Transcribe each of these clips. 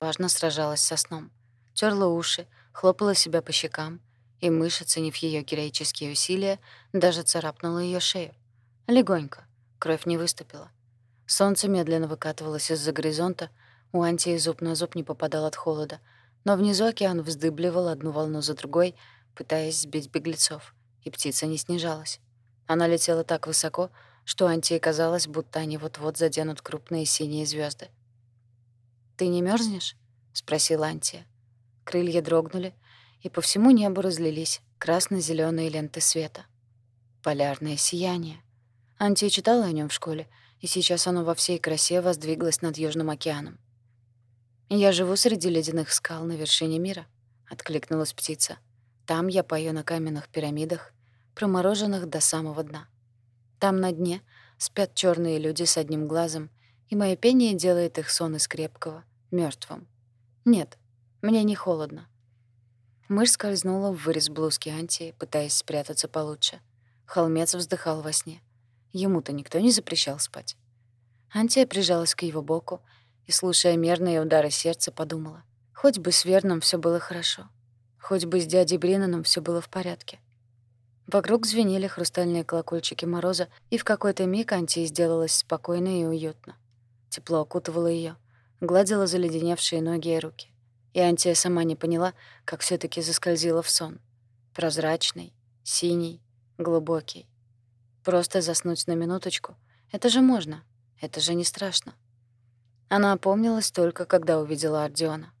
важно сражалась со сном. Тёрла уши, хлопала себя по щекам, и мышь, оценив её героические усилия, даже царапнула её шею. Легонько, кровь не выступила. Солнце медленно выкатывалось из-за горизонта, у Антии зуб на зуб не попадал от холода, но внизу океан вздыбливал одну волну за другой, пытаясь сбить беглецов, и птица не снижалась. Она летела так высоко, что Антии казалось, будто они вот-вот заденут крупные синие звезды. «Ты не мерзнешь? спросила Антия. Крылья дрогнули, и по всему небу разлились красно зеленые ленты света. Полярное сияние. Антия читала о нем в школе, и сейчас оно во всей красе воздвиглось над Южным океаном. «Я живу среди ледяных скал на вершине мира», — откликнулась птица. «Там я пою на каменных пирамидах, промороженных до самого дна. Там на дне спят черные люди с одним глазом, и мое пение делает их сон из крепкого мертвым. Нет, мне не холодно. Мышь скользнула в вырез блузки Антии, пытаясь спрятаться получше. Холмец вздыхал во сне. Ему-то никто не запрещал спать. Антия прижалась к его боку и, слушая мерные удары сердца, подумала. Хоть бы с Верном все было хорошо. Хоть бы с дядей Бринаном все было в порядке. Вокруг звенели хрустальные колокольчики мороза, и в какой-то миг Антии сделалось спокойно и уютно. Тепло окутывало ее, гладило заледеневшие ноги и руки. И Антия сама не поняла, как все таки заскользила в сон. Прозрачный, синий, глубокий. Просто заснуть на минуточку — это же можно, это же не страшно. Она опомнилась только, когда увидела Ардиона.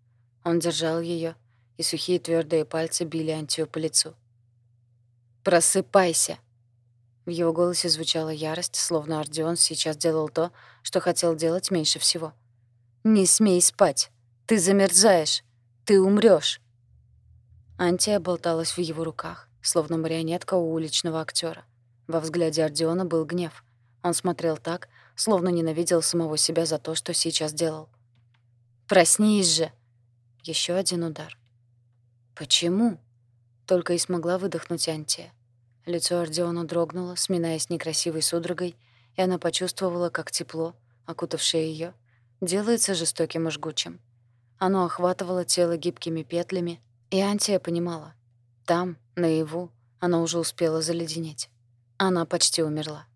Он держал ее, и сухие твердые пальцы били Антию по лицу. «Просыпайся!» В его голосе звучала ярость, словно Ардион сейчас делал то, что хотел делать меньше всего. «Не смей спать! Ты замерзаешь! Ты умрёшь!» Антия болталась в его руках, словно марионетка у уличного актера. Во взгляде Ардиона был гнев. Он смотрел так, словно ненавидел самого себя за то, что сейчас делал. «Проснись же!» Еще один удар. «Почему?» Только и смогла выдохнуть Антия. Лицо Ардиона дрогнуло, сминаясь некрасивой судорогой, и она почувствовала, как тепло, окутавшее ее, делается жестоким и жгучим. Оно охватывало тело гибкими петлями, и Антия понимала. Там, наяву, она уже успела заледенеть. Она почти умерла.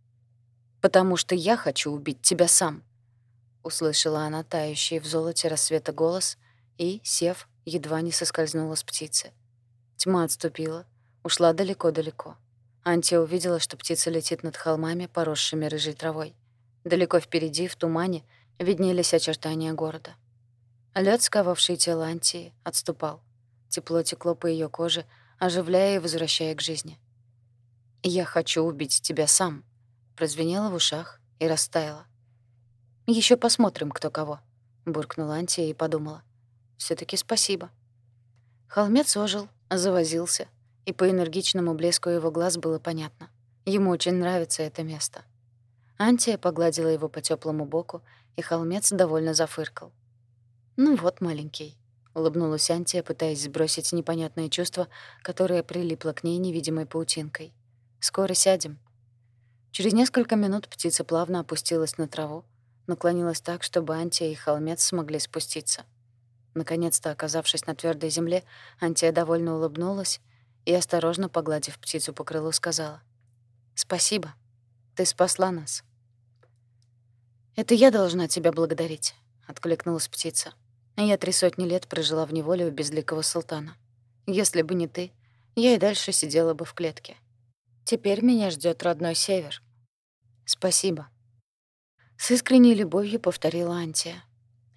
«Потому что я хочу убить тебя сам», — услышала она тающий в золоте рассвета голос и, сев, едва не соскользнула с птицы. Тьма отступила, ушла далеко-далеко. Антия увидела, что птица летит над холмами, поросшими рыжей травой. Далеко впереди, в тумане, виднелись очертания города. Лед, сковавший тело Антии, отступал. Тепло текло по ее коже, оживляя и возвращая к жизни. «Я хочу убить тебя сам», — прозвенело в ушах и растаяло. Еще посмотрим, кто кого», — буркнула Антия и подумала. все таки спасибо». Холмец ожил, завозился, и по энергичному блеску его глаз было понятно. Ему очень нравится это место. Антия погладила его по теплому боку, и холмец довольно зафыркал. «Ну вот, маленький», — улыбнулась Антия, пытаясь сбросить непонятное чувство, которое прилипло к ней невидимой паутинкой. «Скоро сядем». Через несколько минут птица плавно опустилась на траву, наклонилась так, чтобы Антия и холмец смогли спуститься. Наконец-то, оказавшись на твердой земле, Антия довольно улыбнулась и, осторожно погладив птицу по крылу, сказала. «Спасибо. Ты спасла нас». «Это я должна тебя благодарить», — откликнулась птица. «Я три сотни лет прожила в неволе у безликого султана. Если бы не ты, я и дальше сидела бы в клетке. Теперь меня ждет родной север». «Спасибо». С искренней любовью повторила Антия.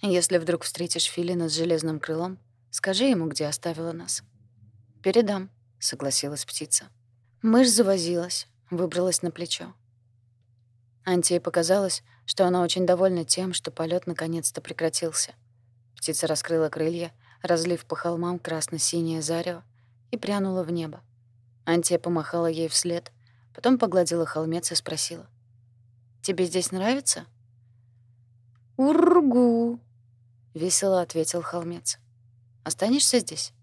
Если вдруг встретишь Филина с железным крылом, скажи ему, где оставила нас. Передам, согласилась птица. Мышь завозилась, выбралась на плечо. Антии показалось, что она очень довольна тем, что полет наконец-то прекратился. Птица раскрыла крылья, разлив по холмам красно-синее зарево, и прянула в небо. Антия помахала ей вслед, потом погладила холмец и спросила. «Тебе здесь нравится?» «Ургу!» весело ответил холмец. Останешься здесь?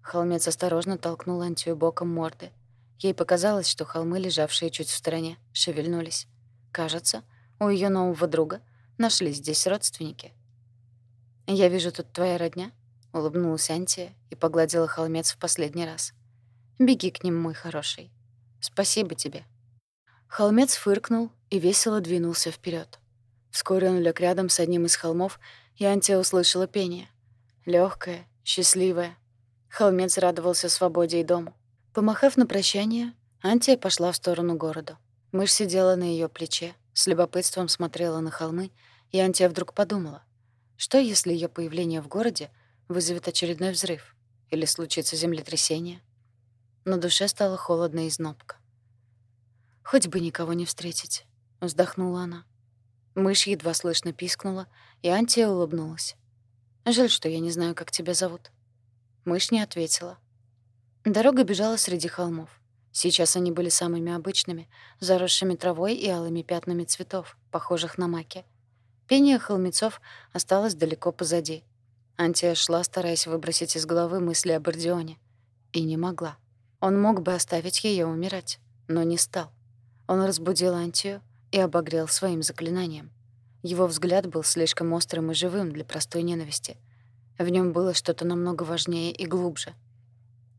Холмец осторожно толкнул Антию боком морды. Ей показалось, что холмы, лежавшие чуть в стороне, шевельнулись. Кажется, у ее нового друга нашлись здесь родственники. «Я вижу, тут твоя родня?» — улыбнулась Антия и погладила холмец в последний раз. «Беги к ним, мой хороший. Спасибо тебе». Холмец фыркнул и весело двинулся вперед. Вскоре он лег рядом с одним из холмов, и Антия услышала пение. легкое, счастливое. Холмец радовался свободе и дому. Помахав на прощание, Антия пошла в сторону города. Мышь сидела на ее плече, с любопытством смотрела на холмы, и Антия вдруг подумала, что если ее появление в городе вызовет очередной взрыв или случится землетрясение? На душе стало холодно и знобко. «Хоть бы никого не встретить», — вздохнула она. Мышь едва слышно пискнула, и Антия улыбнулась. «Жаль, что я не знаю, как тебя зовут». Мышь не ответила. Дорога бежала среди холмов. Сейчас они были самыми обычными, заросшими травой и алыми пятнами цветов, похожих на маки. Пение холмецов осталось далеко позади. Антия шла, стараясь выбросить из головы мысли об Ордионе. И не могла. Он мог бы оставить ее умирать, но не стал. Он разбудил Антию и обогрел своим заклинанием. Его взгляд был слишком острым и живым для простой ненависти. В нем было что-то намного важнее и глубже.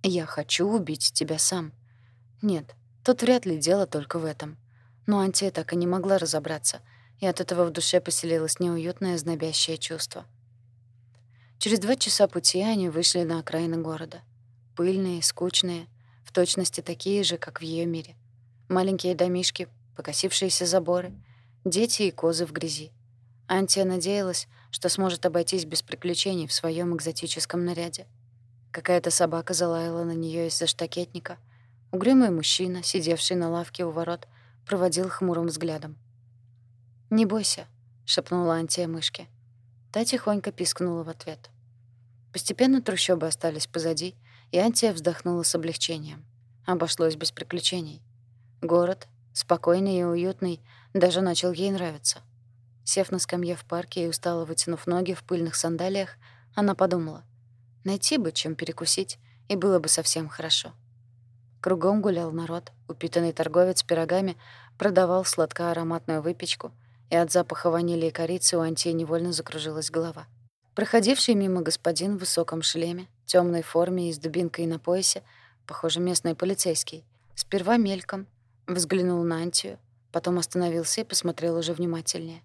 «Я хочу убить тебя сам», нет, тут вряд ли дело только в этом. Но Антия так и не могла разобраться, и от этого в душе поселилось неуютное знобящее чувство. Через два часа пути они вышли на окраины города. Пыльные, скучные, в точности такие же, как в ее мире. Маленькие домишки, покосившиеся заборы, дети и козы в грязи. Антия надеялась, что сможет обойтись без приключений в своем экзотическом наряде. Какая-то собака залаяла на нее из-за штакетника — Угрюмый мужчина, сидевший на лавке у ворот, проводил хмурым взглядом. «Не бойся», — шепнула Антия мышке. Та тихонько пискнула в ответ. Постепенно трущобы остались позади, и Антия вздохнула с облегчением. Обошлось без приключений. Город, спокойный и уютный, даже начал ей нравиться. Сев на скамье в парке и устало вытянув ноги в пыльных сандалиях, она подумала, найти бы чем перекусить, и было бы совсем хорошо. Кругом гулял народ. Упитанный торговец пирогами продавал сладко-ароматную выпечку, и от запаха ванили и корицы у Антии невольно закружилась голова. Проходивший мимо господин в высоком шлеме, темной форме и с дубинкой на поясе, похоже, местный полицейский, сперва мельком взглянул на Антию, потом остановился и посмотрел уже внимательнее.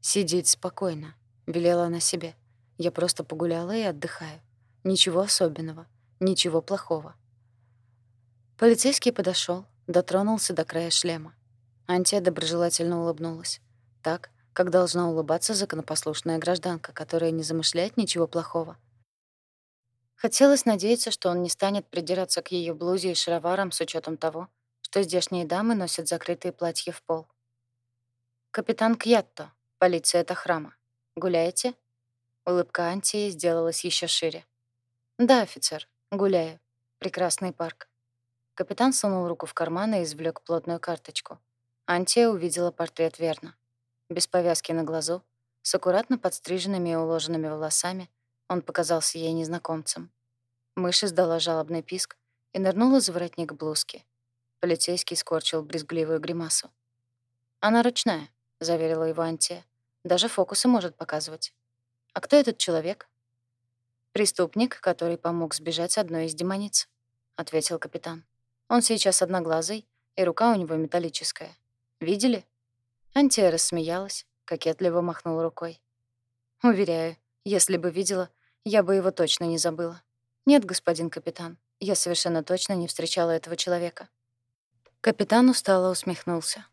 «Сидеть спокойно», — велела она себе. «Я просто погуляла и отдыхаю. Ничего особенного, ничего плохого. Полицейский подошел, дотронулся до края шлема. Антия доброжелательно улыбнулась. Так, как должна улыбаться законопослушная гражданка, которая не замышляет ничего плохого. Хотелось надеяться, что он не станет придираться к ее блузе и шароварам с учетом того, что здешние дамы носят закрытые платья в пол. «Капитан Кьятто, полиция Тахрама. Гуляете?» Улыбка Антии сделалась еще шире. «Да, офицер, гуляю. Прекрасный парк. Капитан сунул руку в карман и извлек плотную карточку. Антия увидела портрет верно. Без повязки на глазу, с аккуратно подстриженными и уложенными волосами, он показался ей незнакомцем. Мышь издала жалобный писк и нырнула за воротник блузки. Полицейский скорчил брезгливую гримасу. «Она ручная», — заверила его Антия. «Даже фокусы может показывать». «А кто этот человек?» «Преступник, который помог сбежать одной из демониц», — ответил капитан. Он сейчас одноглазый, и рука у него металлическая. Видели?» Антия рассмеялась, кокетливо махнула рукой. «Уверяю, если бы видела, я бы его точно не забыла. Нет, господин капитан, я совершенно точно не встречала этого человека». Капитан устало усмехнулся.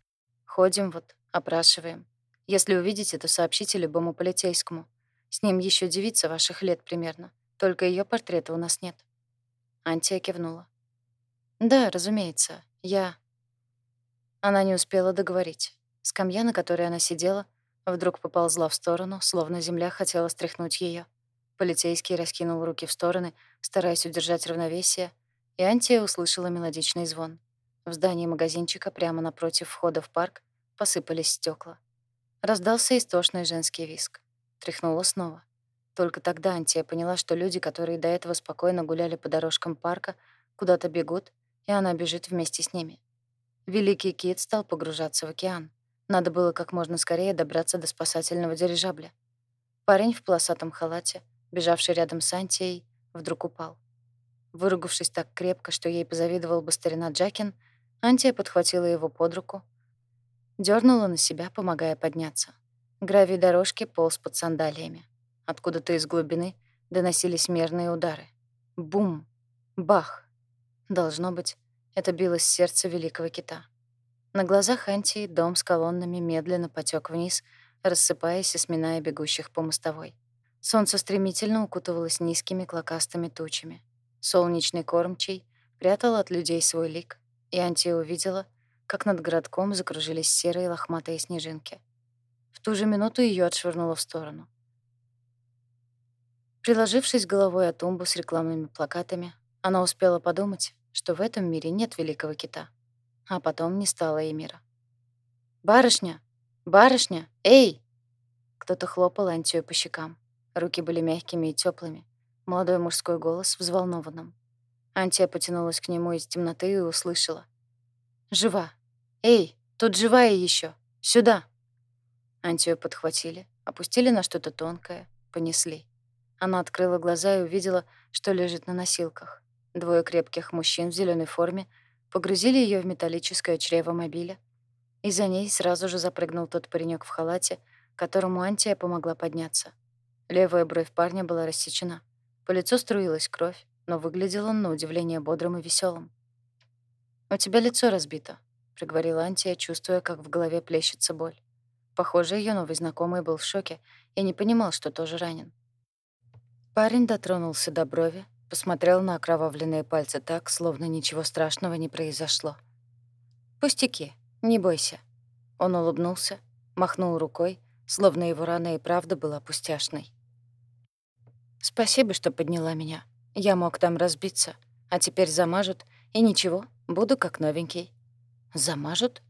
«Ходим вот, опрашиваем. Если увидите, то сообщите любому полицейскому. С ним еще девица ваших лет примерно, только ее портрета у нас нет». Антия кивнула. «Да, разумеется. Я...» Она не успела договорить. Скамья, на которой она сидела, вдруг поползла в сторону, словно земля хотела стряхнуть ее. Полицейский раскинул руки в стороны, стараясь удержать равновесие, и Антия услышала мелодичный звон. В здании магазинчика прямо напротив входа в парк посыпались стекла. Раздался истошный женский виск. Тряхнула снова. Только тогда Антия поняла, что люди, которые до этого спокойно гуляли по дорожкам парка, куда-то бегут и она бежит вместе с ними. Великий кит стал погружаться в океан. Надо было как можно скорее добраться до спасательного дирижабля. Парень в полосатом халате, бежавший рядом с Антией, вдруг упал. Выругавшись так крепко, что ей позавидовал бы старина Джакин, Антия подхватила его под руку, дернула на себя, помогая подняться. Гравий дорожки полз под сандалиями. Откуда-то из глубины доносились мерные удары. Бум! Бах! Должно быть, это билось сердце великого кита. На глазах Антии дом с колоннами медленно потек вниз, рассыпаясь и сминая бегущих по мостовой. Солнце стремительно укутывалось низкими клокастыми тучами. Солнечный кормчий прятал от людей свой лик, и Антия увидела, как над городком закружились серые лохматые снежинки. В ту же минуту ее отшвырнуло в сторону. Приложившись головой о тумбу с рекламными плакатами, она успела подумать, что в этом мире нет великого кита. А потом не стало и мира. «Барышня! Барышня! Эй!» Кто-то хлопал Антию по щекам. Руки были мягкими и теплыми. Молодой мужской голос взволнованным. Антия потянулась к нему из темноты и услышала. «Жива! Эй, тут живая еще! Сюда!» Антию подхватили, опустили на что-то тонкое, понесли. Она открыла глаза и увидела, что лежит на носилках. Двое крепких мужчин в зеленой форме погрузили ее в металлическое чрево мобиля, и за ней сразу же запрыгнул тот паренек в халате, которому Антия помогла подняться. Левая бровь парня была рассечена. По лицу струилась кровь, но выглядел он на удивление бодрым и веселым. «У тебя лицо разбито», — проговорила Антия, чувствуя, как в голове плещется боль. Похоже, ее новый знакомый был в шоке и не понимал, что тоже ранен. Парень дотронулся до брови, посмотрел на окровавленные пальцы так, словно ничего страшного не произошло. «Пустяки, не бойся». Он улыбнулся, махнул рукой, словно его рана и правда была пустяшной. «Спасибо, что подняла меня. Я мог там разбиться. А теперь замажут, и ничего, буду как новенький». «Замажут?»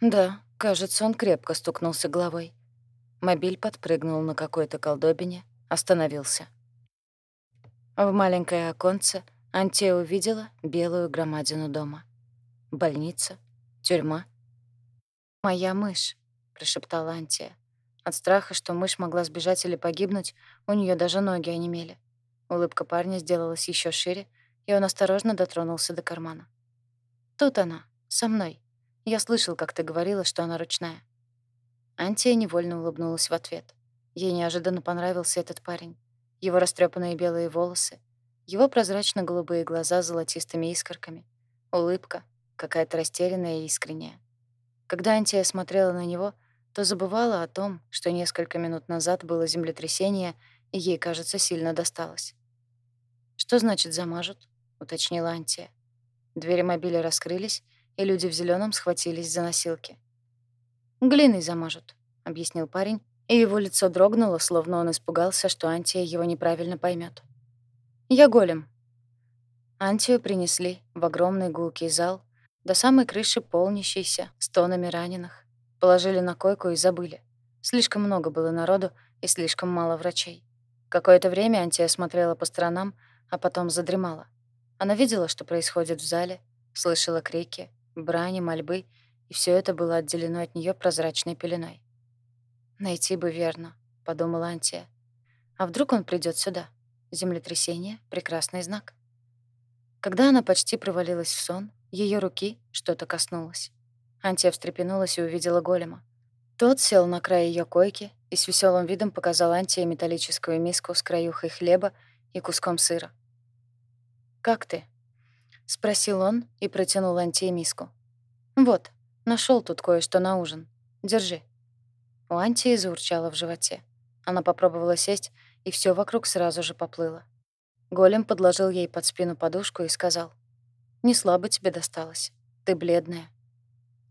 «Да, кажется, он крепко стукнулся головой». Мобиль подпрыгнул на какой-то колдобине, остановился. В маленькое оконце Антия увидела белую громадину дома. Больница, тюрьма. «Моя мышь», — прошептала Антия. От страха, что мышь могла сбежать или погибнуть, у нее даже ноги онемели. Улыбка парня сделалась еще шире, и он осторожно дотронулся до кармана. «Тут она, со мной. Я слышал, как ты говорила, что она ручная». Антия невольно улыбнулась в ответ. Ей неожиданно понравился этот парень. Его растрепанные белые волосы, его прозрачно-голубые глаза с золотистыми искорками, улыбка, какая-то растерянная и искренняя. Когда Антия смотрела на него — то забывала о том, что несколько минут назад было землетрясение, и ей, кажется, сильно досталось. «Что значит замажут?» — уточнила Антия. Двери мобиля раскрылись, и люди в зеленом схватились за носилки. «Глиной замажут», — объяснил парень, и его лицо дрогнуло, словно он испугался, что Антия его неправильно поймет. «Я голем». Антию принесли в огромный гулкий зал, до самой крыши полнящийся стонами раненых, Положили на койку и забыли. Слишком много было народу и слишком мало врачей. Какое-то время Антия смотрела по сторонам, а потом задремала. Она видела, что происходит в зале, слышала крики, брани, мольбы, и все это было отделено от нее прозрачной пеленой. «Найти бы верно», — подумала Антия. «А вдруг он придет сюда? Землетрясение — прекрасный знак». Когда она почти провалилась в сон, ее руки что-то коснулось. Антия встрепенулась и увидела голема. Тот сел на край ее койки и с веселым видом показал Антии металлическую миску с краюхой хлеба и куском сыра. «Как ты?» — спросил он и протянул Антии миску. «Вот, нашел тут кое-что на ужин. Держи». У Антии заурчало в животе. Она попробовала сесть, и все вокруг сразу же поплыло. Голем подложил ей под спину подушку и сказал, «Не слабо тебе досталось. Ты бледная.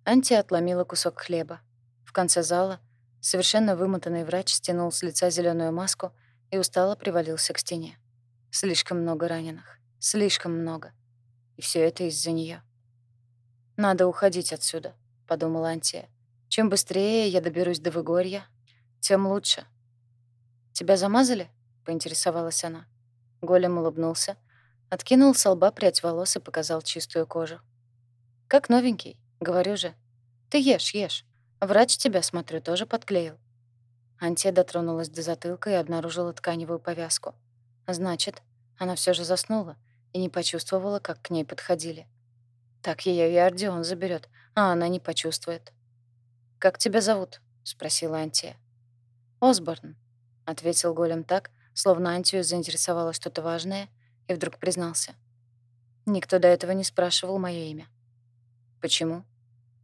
Анти отломила кусок хлеба. В конце зала совершенно вымотанный врач стянул с лица зеленую маску и устало привалился к стене. Слишком много раненых. Слишком много. И все это из-за нее. «Надо уходить отсюда», — подумала Антия. «Чем быстрее я доберусь до Выгорья, тем лучше». «Тебя замазали?» — поинтересовалась она. Голем улыбнулся, откинул с лба прядь волос и показал чистую кожу. «Как новенький. Говорю же. Ты ешь, ешь. Врач тебя, смотрю, тоже подклеил. Антия дотронулась до затылка и обнаружила тканевую повязку. Значит, она все же заснула и не почувствовала, как к ней подходили. Так ее и Ордеон заберет, а она не почувствует. «Как тебя зовут?» — спросила Антия. «Осборн», — ответил голем так, словно Антию заинтересовало что-то важное, и вдруг признался. «Никто до этого не спрашивал мое имя». «Почему?»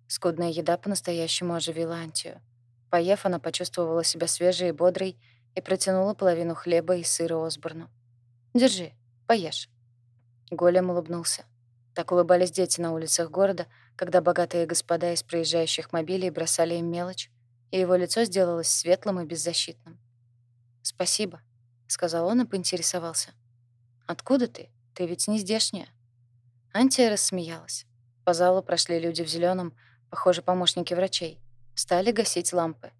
Скудная еда по-настоящему оживила Антию. Поев, она почувствовала себя свежей и бодрой и протянула половину хлеба и сыра Осборну. «Держи, поешь». Голем улыбнулся. Так улыбались дети на улицах города, когда богатые господа из проезжающих мобилей бросали им мелочь, и его лицо сделалось светлым и беззащитным. «Спасибо», — сказал он и поинтересовался. «Откуда ты? Ты ведь не здешняя». Антия рассмеялась. По залу прошли люди в зеленом, похоже, помощники врачей. Стали гасить лампы.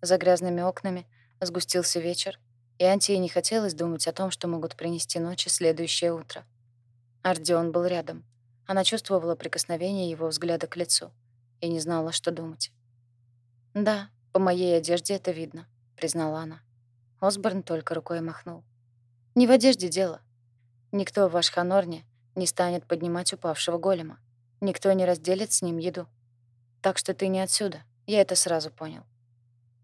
За грязными окнами сгустился вечер, и Антии не хотелось думать о том, что могут принести ночи следующее утро. Ардион был рядом. Она чувствовала прикосновение его взгляда к лицу и не знала, что думать. «Да, по моей одежде это видно», — признала она. Осборн только рукой махнул. «Не в одежде дело. Никто в Ашханорне не станет поднимать упавшего голема. Никто не разделит с ним еду. Так что ты не отсюда. Я это сразу понял».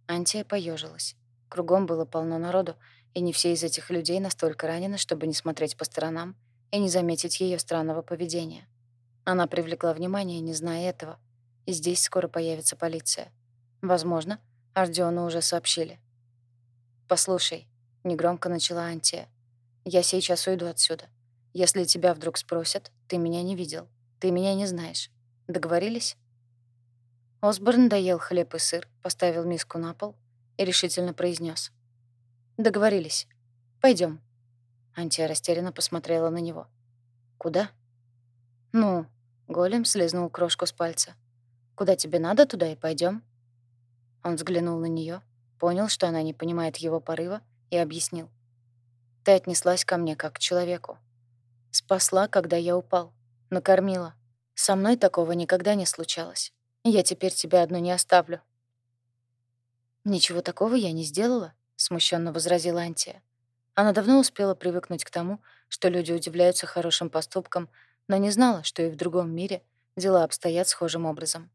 Антия поежилась. Кругом было полно народу, и не все из этих людей настолько ранены, чтобы не смотреть по сторонам и не заметить ее странного поведения. Она привлекла внимание, не зная этого. И здесь скоро появится полиция. Возможно, Ардиону уже сообщили. «Послушай», — негромко начала Антия, — «я сейчас уйду отсюда. Если тебя вдруг спросят, ты меня не видел, ты меня не знаешь. Договорились?» Осборн доел хлеб и сыр, поставил миску на пол и решительно произнес: «Договорились. Пойдем. Антия растерянно посмотрела на него. «Куда?» «Ну, Голем слезнул крошку с пальца. «Куда тебе надо, туда и пойдем. Он взглянул на нее, понял, что она не понимает его порыва, и объяснил. «Ты отнеслась ко мне как к человеку. Спасла, когда я упал. Накормила. Со мной такого никогда не случалось. Я теперь тебя одну не оставлю». «Ничего такого я не сделала», — смущенно возразила Антия. Она давно успела привыкнуть к тому, что люди удивляются хорошим поступкам, но не знала, что и в другом мире дела обстоят схожим образом.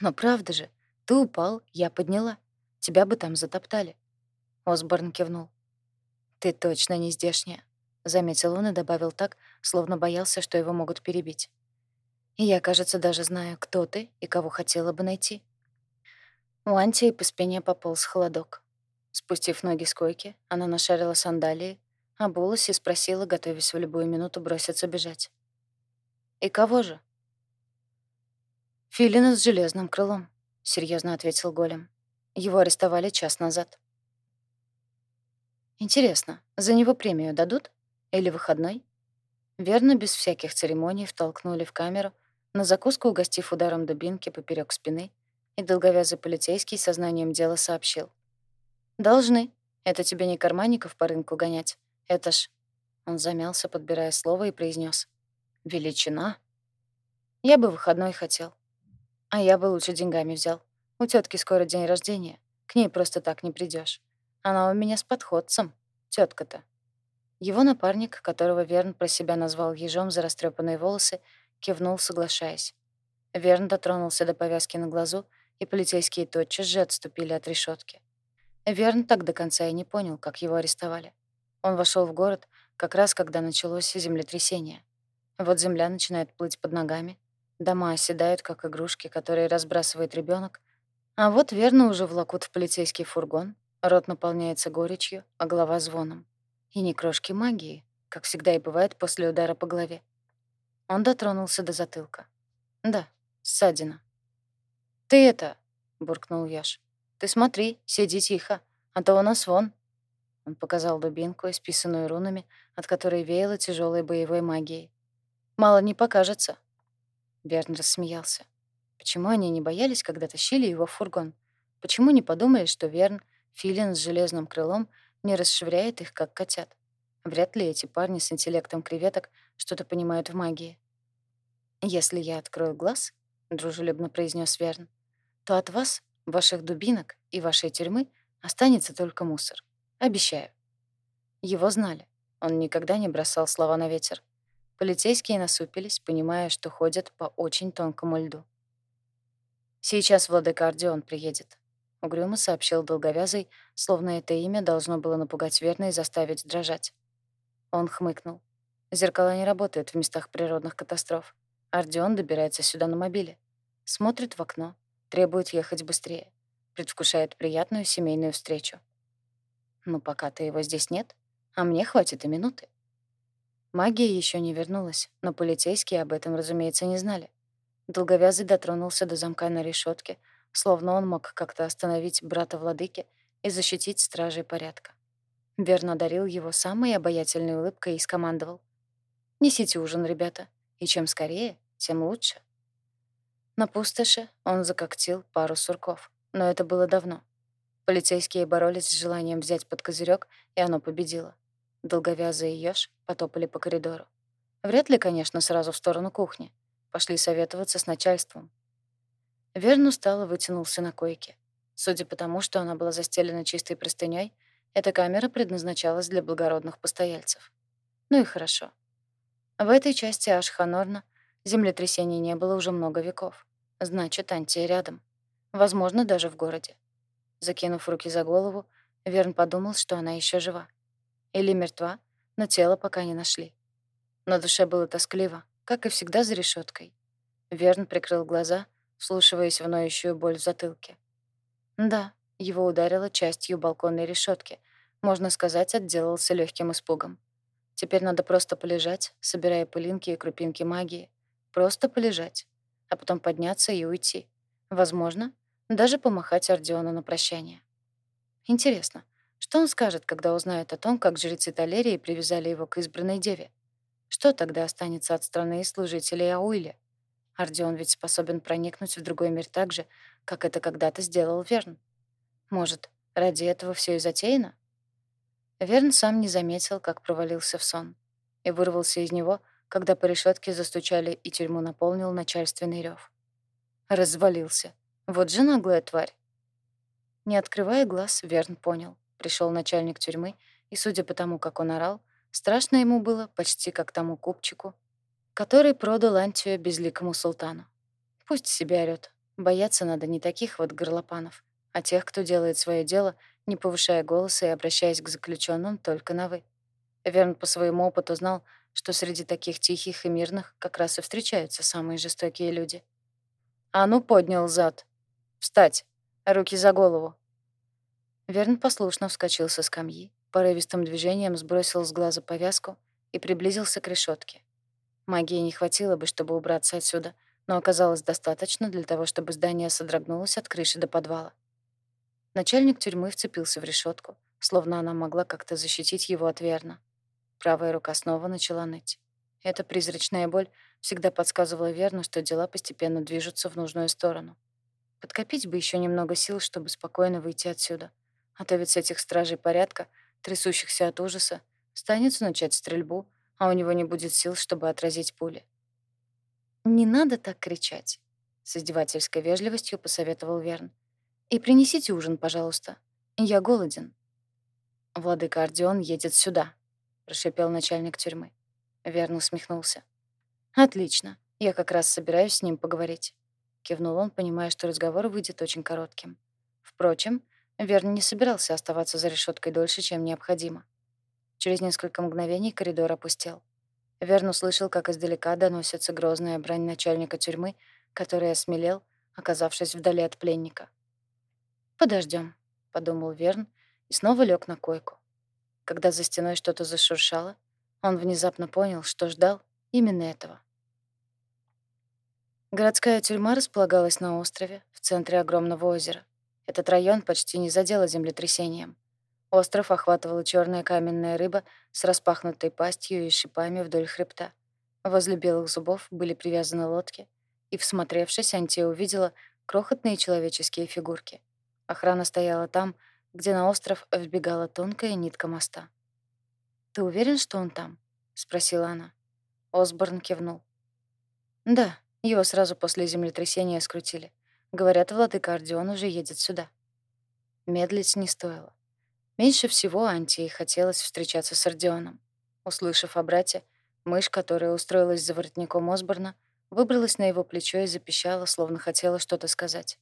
Но правда же, ты упал, я подняла. Тебя бы там затоптали. Осборн кивнул. Ты точно не здешняя, заметил он и добавил так, словно боялся, что его могут перебить. И я, кажется, даже знаю, кто ты и кого хотела бы найти. У Антии по спине пополз холодок. Спустив ноги с койки, она нашарила сандалии, обулась и спросила, готовясь в любую минуту броситься бежать. «И кого же?» «Филина с железным крылом», — серьезно ответил Голем. «Его арестовали час назад». «Интересно, за него премию дадут? Или выходной?» Верно, без всяких церемоний втолкнули в камеру, на закуску угостив ударом дубинки поперек спины, и долговязый полицейский сознанием дела сообщил. «Должны. Это тебе не карманников по рынку гонять. Это ж...» Он замялся, подбирая слово, и произнес: Величина. Я бы выходной хотел. А я бы лучше деньгами взял. У тетки скоро день рождения. К ней просто так не придешь. Она у меня с подходцем. тетка то Его напарник, которого Верн про себя назвал ежом за растрепанные волосы, кивнул, соглашаясь. Верн дотронулся до повязки на глазу, и полицейские тотчас же отступили от решетки. Верн так до конца и не понял, как его арестовали. Он вошел в город как раз когда началось землетрясение. Вот земля начинает плыть под ногами, дома оседают, как игрушки, которые разбрасывает ребенок, а вот верно уже влакут в полицейский фургон, рот наполняется горечью, а голова звоном. И не крошки магии, как всегда и бывает после удара по голове. Он дотронулся до затылка. Да, ссадина. «Ты это...» — буркнул Яш. «Ты смотри, сиди тихо, а то у нас вон...» Он показал дубинку, исписанную рунами, от которой веяло тяжелой боевой магией. Мало не покажется. Берн рассмеялся. Почему они не боялись, когда тащили его в фургон? Почему не подумали, что Верн, филин с железным крылом, не расшвыряет их, как котят? Вряд ли эти парни с интеллектом креветок что-то понимают в магии. «Если я открою глаз», — дружелюбно произнес Верн, «то от вас, ваших дубинок и вашей тюрьмы Останется только мусор. Обещаю. Его знали. Он никогда не бросал слова на ветер. Полицейские насупились, понимая, что ходят по очень тонкому льду. «Сейчас владыка Ордеон приедет», — угрюмо сообщил долговязый, словно это имя должно было напугать верно и заставить дрожать. Он хмыкнул. Зеркала не работают в местах природных катастроф. Ордеон добирается сюда на мобиле. Смотрит в окно, требует ехать быстрее. Предвкушает приятную семейную встречу. Ну, пока-то его здесь нет, а мне хватит и минуты. Магия еще не вернулась, но полицейские об этом, разумеется, не знали. Долговязый дотронулся до замка на решетке, словно он мог как-то остановить брата владыки и защитить стражей порядка. Верно одарил его самой обаятельной улыбкой и скомандовал. «Несите ужин, ребята, и чем скорее, тем лучше». На пустоши он закоктил пару сурков, но это было давно. Полицейские боролись с желанием взять под козырек, и оно победило. Долговязый и Ёж потопали по коридору. Вряд ли, конечно, сразу в сторону кухни. Пошли советоваться с начальством. Верн устало вытянулся на койке. Судя по тому, что она была застелена чистой простынёй, эта камера предназначалась для благородных постояльцев. Ну и хорошо. В этой части Ашханорна землетрясений не было уже много веков. Значит, Антия рядом. Возможно, даже в городе. Закинув руки за голову, Верн подумал, что она еще жива. Или мертва, но тело пока не нашли. На душе было тоскливо, как и всегда за решеткой. Верн прикрыл глаза, вслушиваясь в ноющую боль в затылке. Да, его ударило частью балконной решетки. Можно сказать, отделался легким испугом. Теперь надо просто полежать, собирая пылинки и крупинки магии. Просто полежать, а потом подняться и уйти. Возможно, даже помахать Ордеону на прощание. Интересно, что он скажет, когда узнает о том, как жрецы Талерии привязали его к избранной деве? Что тогда останется от страны служителей Ауиля? Ордеон ведь способен проникнуть в другой мир так же, как это когда-то сделал Верн. Может, ради этого все и затеяно? Верн сам не заметил, как провалился в сон, и вырвался из него, когда по решетке застучали и тюрьму наполнил начальственный рев. Развалился. Вот же наглая тварь. Не открывая глаз, Верн понял. Пришел начальник тюрьмы, и, судя по тому, как он орал, страшно ему было почти как тому купчику, который продал Антию безликому султану. Пусть себе орёт. Бояться надо не таких вот горлопанов, а тех, кто делает свое дело, не повышая голоса и обращаясь к заключенным только на «вы». Верн по своему опыту знал, что среди таких тихих и мирных как раз и встречаются самые жестокие люди. «А ну, поднял зад! Встать! Руки за голову!» Верн послушно вскочил со скамьи, порывистым движением сбросил с глаза повязку и приблизился к решетке. Магии не хватило бы, чтобы убраться отсюда, но оказалось достаточно для того, чтобы здание содрогнулось от крыши до подвала. Начальник тюрьмы вцепился в решетку, словно она могла как-то защитить его от Верна. Правая рука снова начала ныть. Эта призрачная боль всегда подсказывала Верну, что дела постепенно движутся в нужную сторону. Подкопить бы еще немного сил, чтобы спокойно выйти отсюда — а то ведь с этих стражей порядка, трясущихся от ужаса, станется начать стрельбу, а у него не будет сил, чтобы отразить пули. «Не надо так кричать», — с издевательской вежливостью посоветовал Верн. «И принесите ужин, пожалуйста. Я голоден». «Владыка Ордеон едет сюда», — прошипел начальник тюрьмы. Верн усмехнулся. «Отлично. Я как раз собираюсь с ним поговорить». Кивнул он, понимая, что разговор выйдет очень коротким. Впрочем, Верн не собирался оставаться за решеткой дольше, чем необходимо. Через несколько мгновений коридор опустел. Верн услышал, как издалека доносится грозная брань начальника тюрьмы, который осмелел, оказавшись вдали от пленника. Подождем, подумал Верн и снова лег на койку. Когда за стеной что-то зашуршало, он внезапно понял, что ждал именно этого. Городская тюрьма располагалась на острове в центре огромного озера. Этот район почти не задело землетрясением. Остров охватывала черная каменная рыба с распахнутой пастью и шипами вдоль хребта. Возле белых зубов были привязаны лодки, и, всмотревшись, Антия увидела крохотные человеческие фигурки. Охрана стояла там, где на остров вбегала тонкая нитка моста. «Ты уверен, что он там?» — спросила она. Осборн кивнул. «Да, его сразу после землетрясения скрутили. Говорят, владыка Ордеон уже едет сюда. Медлить не стоило. Меньше всего Антии хотелось встречаться с Родионом. Услышав о брате, мышь, которая устроилась за воротником Осборна, выбралась на его плечо и запищала, словно хотела что-то сказать.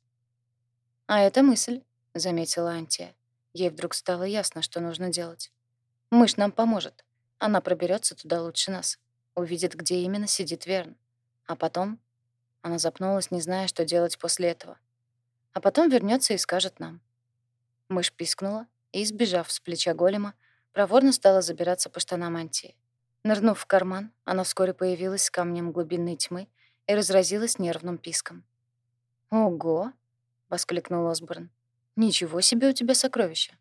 «А это мысль», — заметила Антия. Ей вдруг стало ясно, что нужно делать. «Мышь нам поможет. Она проберется туда лучше нас. Увидит, где именно сидит Верн. А потом...» Она запнулась, не зная, что делать после этого. «А потом вернется и скажет нам». Мышь пискнула и, сбежав с плеча голема, проворно стала забираться по штанам Антии. Нырнув в карман, она вскоре появилась с камнем глубинной тьмы и разразилась нервным писком. «Ого!» — воскликнул Осборн. «Ничего себе у тебя сокровища!»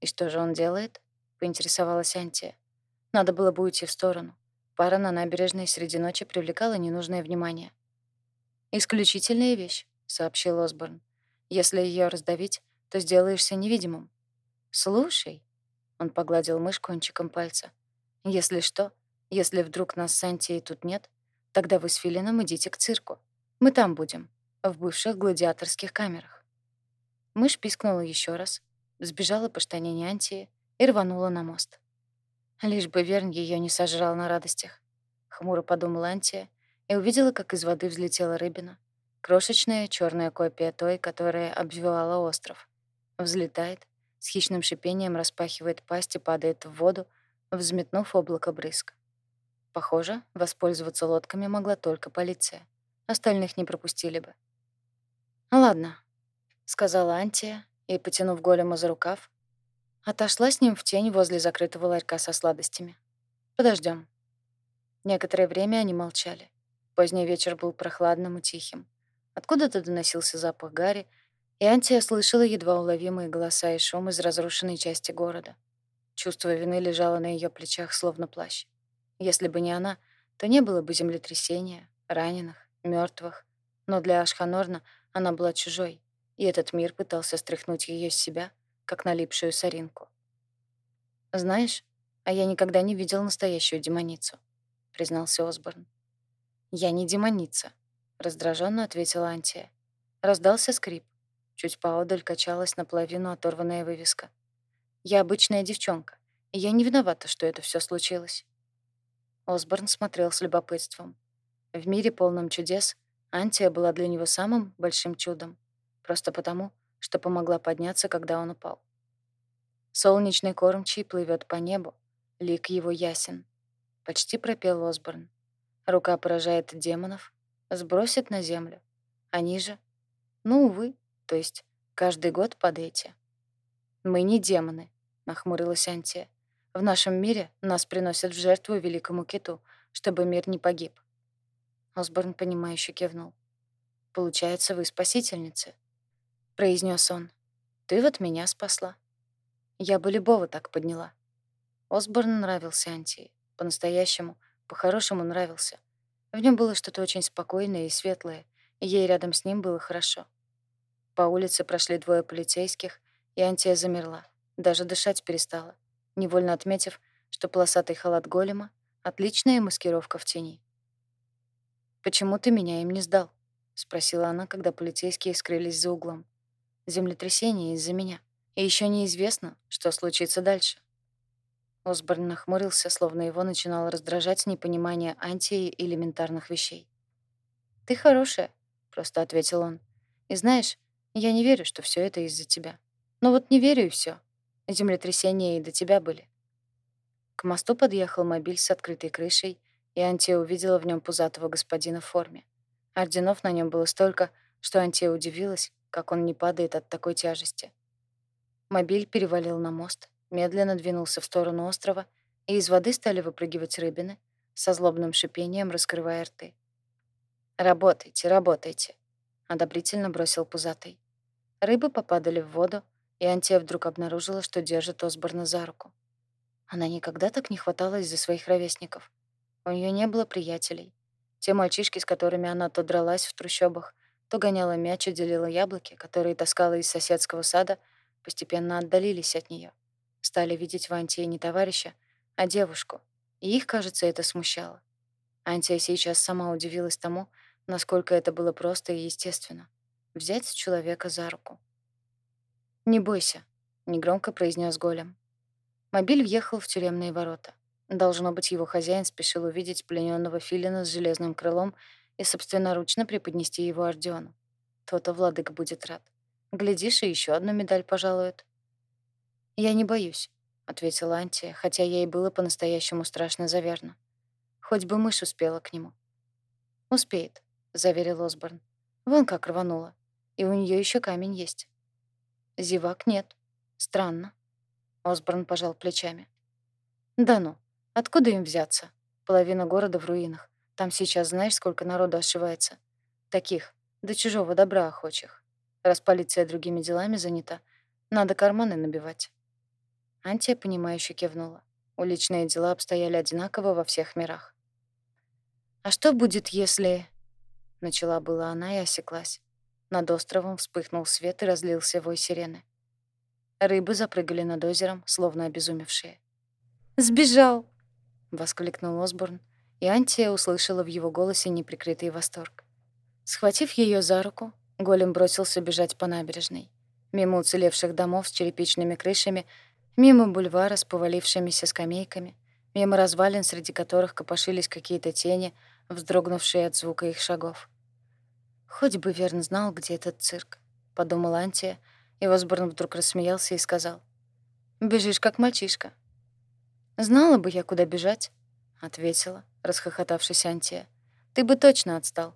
«И что же он делает?» — поинтересовалась Антия. Надо было бы уйти в сторону. Пара на набережной среди ночи привлекала ненужное внимание. «Исключительная вещь», — сообщил Осборн. «Если ее раздавить, то сделаешься невидимым. «Слушай», — он погладил мышь кончиком пальца, «если что, если вдруг нас с Антией тут нет, тогда вы с Филином идите к цирку. Мы там будем, в бывших гладиаторских камерах». Мышь пискнула еще раз, сбежала по штанине Антии и рванула на мост. Лишь бы Верн ее не сожрал на радостях. Хмуро подумала Антия и увидела, как из воды взлетела рыбина. Крошечная черная копия той, которая обвивала остров. Взлетает, с хищным шипением распахивает пасть и падает в воду, взметнув облако брызг. Похоже, воспользоваться лодками могла только полиция. Остальных не пропустили бы. «Ладно», — сказала Антия и, потянув голема за рукав, отошла с ним в тень возле закрытого ларька со сладостями. Подождем. Некоторое время они молчали. Поздний вечер был прохладным и тихим. Откуда-то доносился запах гари, и Антия слышала едва уловимые голоса и шум из разрушенной части города. Чувство вины лежало на ее плечах, словно плащ. Если бы не она, то не было бы землетрясения, раненых, мертвых. Но для Ашханорна она была чужой, и этот мир пытался стряхнуть ее с себя, как налипшую соринку. «Знаешь, а я никогда не видел настоящую демоницу», — признался Осборн. «Я не демоница», — раздраженно ответила Антия. Раздался скрип. Чуть поодаль качалась наполовину оторванная вывеска. «Я обычная девчонка, и я не виновата, что это все случилось». Осборн смотрел с любопытством. В мире полном чудес Антия была для него самым большим чудом. Просто потому, что помогла подняться, когда он упал. Солнечный кормчий плывет по небу, лик его ясен. Почти пропел Осборн. Рука поражает демонов, сбросит на землю. Они же... Ну, увы, то есть каждый год падаете. Мы не демоны, нахмурилась Антия. В нашем мире нас приносят в жертву великому киту, чтобы мир не погиб. Осборн, понимающе кивнул. «Получается, вы спасительница», — произнес он. «Ты вот меня спасла. Я бы любого так подняла». Осборн нравился Антии. По-настоящему, по-хорошему нравился. В нем было что-то очень спокойное и светлое, и ей рядом с ним было хорошо. По улице прошли двое полицейских, и Антия замерла, даже дышать перестала, невольно отметив, что полосатый халат голема — отличная маскировка в тени. «Почему ты меня им не сдал?» — спросила она, когда полицейские скрылись за углом. «Землетрясение из-за меня. И еще неизвестно, что случится дальше». Осборн нахмурился, словно его начинало раздражать непонимание Антии элементарных вещей. «Ты хорошая», — просто ответил он. «И знаешь, я не верю, что все это из-за тебя. Но вот не верю и все. Землетрясения и до тебя были. К мосту подъехал мобиль с открытой крышей, и Антия увидела в нем пузатого господина в форме. Орденов на нем было столько, что Антия удивилась, как он не падает от такой тяжести. Мобиль перевалил на мост, медленно двинулся в сторону острова, и из воды стали выпрыгивать рыбины, со злобным шипением раскрывая рты. «Работайте, работайте», — одобрительно бросил пузатый. Рыбы попадали в воду, и Антия вдруг обнаружила, что держит Осборна за руку. Она никогда так не хваталась за своих ровесников. У нее не было приятелей. Те мальчишки, с которыми она то дралась в трущобах, то гоняла мяч и делила яблоки, которые таскала из соседского сада, постепенно отдалились от нее. Стали видеть в Антии не товарища, а девушку. И их, кажется, это смущало. Антия сейчас сама удивилась тому, насколько это было просто и естественно взять человека за руку. «Не бойся», — негромко произнес голем. Мобиль въехал в тюремные ворота. Должно быть, его хозяин спешил увидеть плененного филина с железным крылом и собственноручно преподнести его Ордиону. То-то владык будет рад. Глядишь, и еще одну медаль пожалует. «Я не боюсь», — ответила Антия, хотя ей было по-настоящему страшно заверно. Хоть бы мышь успела к нему. «Успеет», — заверил Осборн. «Вон как рванула. И у нее еще камень есть». «Зевак нет. Странно». Осборн пожал плечами. «Да ну, откуда им взяться? Половина города в руинах. Там сейчас знаешь, сколько народу ошивается? Таких, до чужого добра охочих. Раз полиция другими делами занята, надо карманы набивать». Антия, понимающе кивнула. Уличные дела обстояли одинаково во всех мирах. «А что будет, если...» Начала была она и осеклась. Над островом вспыхнул свет и разлился вой сирены. Рыбы запрыгали над озером, словно обезумевшие. «Сбежал!» — воскликнул Осборн, и Антия услышала в его голосе неприкрытый восторг. Схватив ее за руку, голем бросился бежать по набережной. Мимо уцелевших домов с черепичными крышами — Мимо бульвара с повалившимися скамейками, мимо развалин, среди которых копошились какие-то тени, вздрогнувшие от звука их шагов. «Хоть бы Верн знал, где этот цирк», — подумала Антия, и Осборн вдруг рассмеялся и сказал. «Бежишь, как мальчишка». «Знала бы я, куда бежать», — ответила, расхохотавшись Антия. «Ты бы точно отстал».